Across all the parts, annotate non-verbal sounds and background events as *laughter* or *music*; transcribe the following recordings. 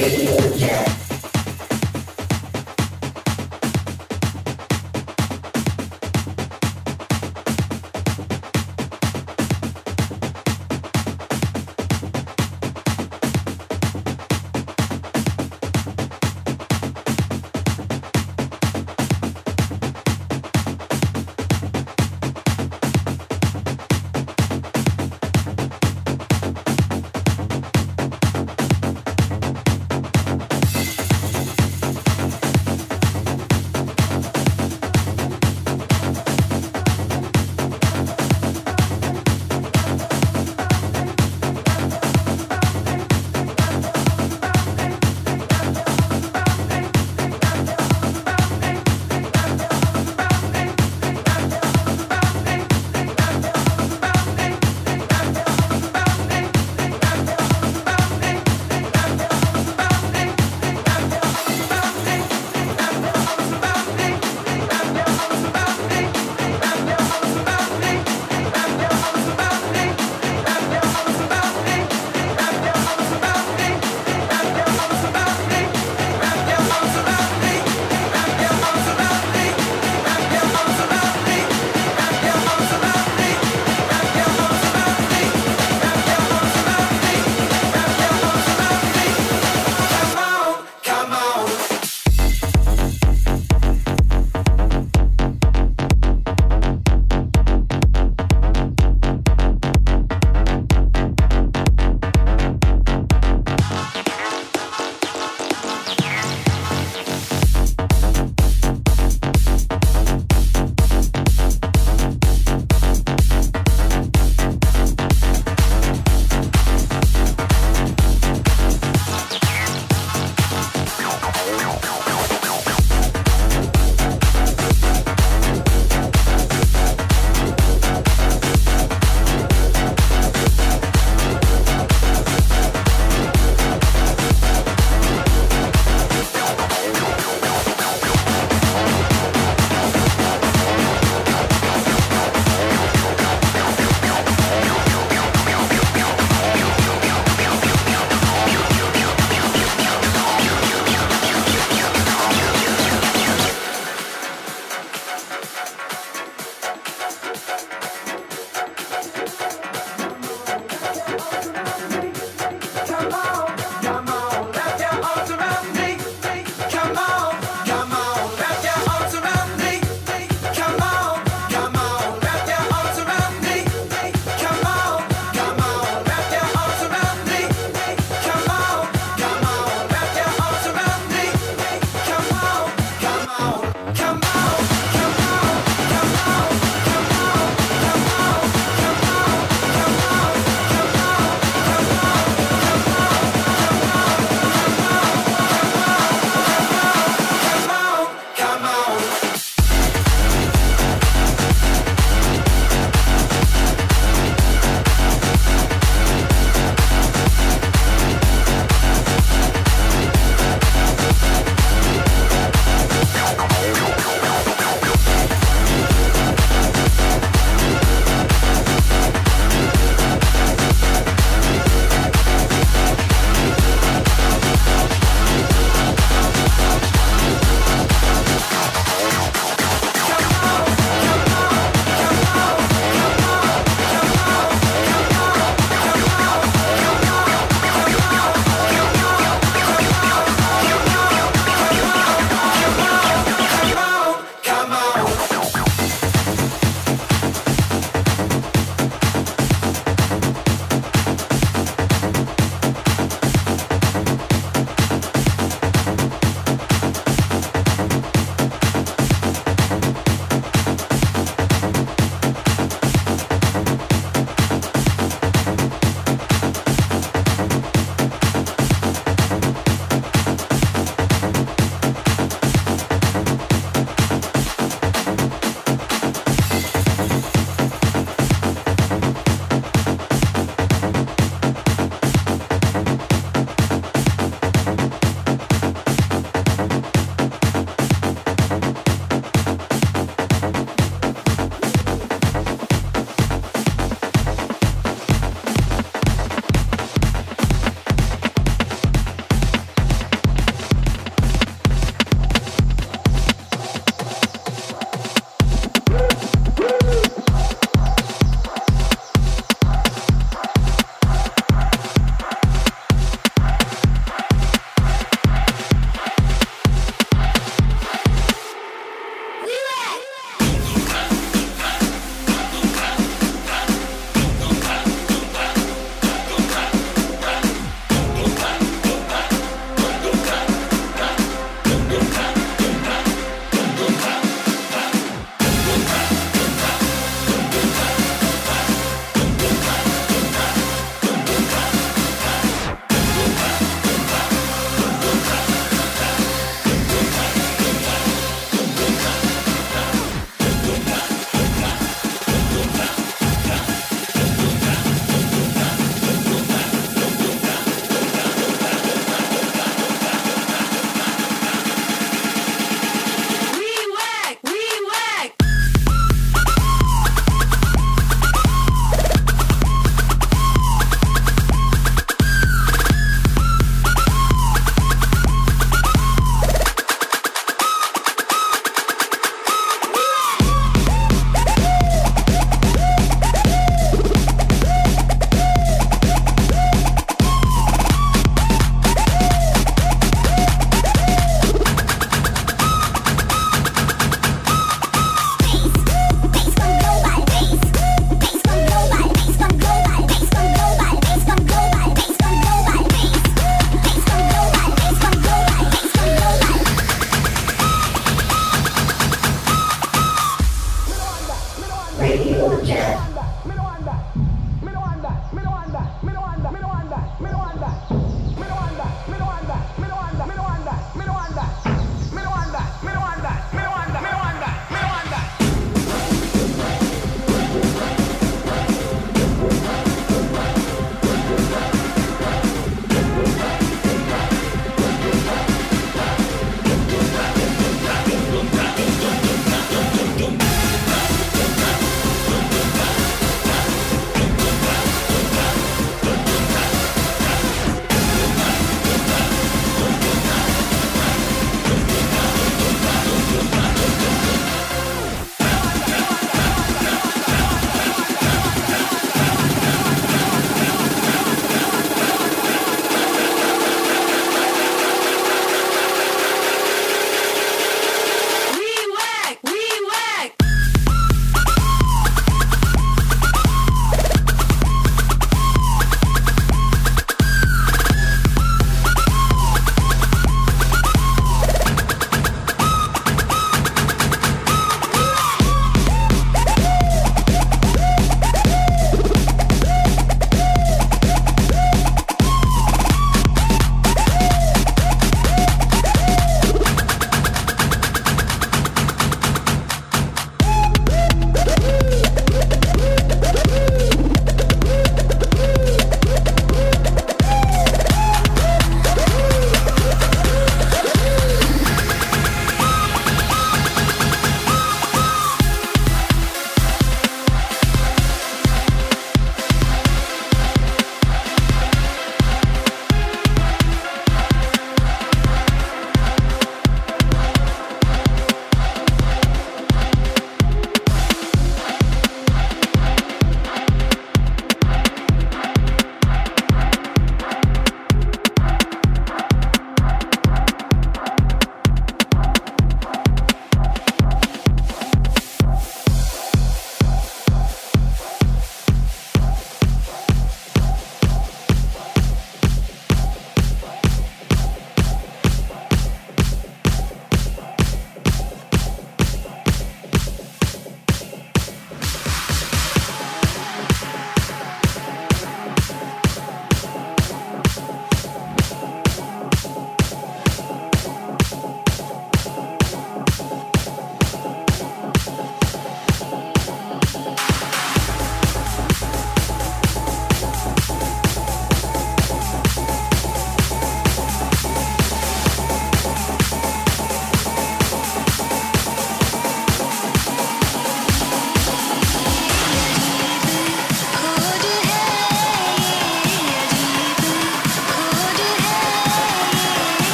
Radio Jack.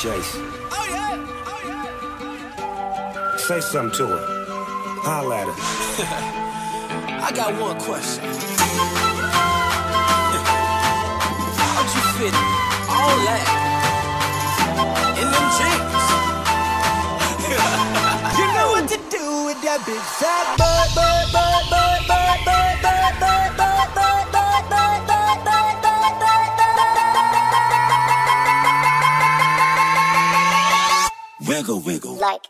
Jace. Oh yeah. oh yeah! Say something to her. Holla at her. *laughs* I got one question. How'd you fit all that in them jeans? *laughs* you know what to do with that big fat butt, butt, butt, butt, butt, butt, butt, butt. wiggle, wiggle. Like.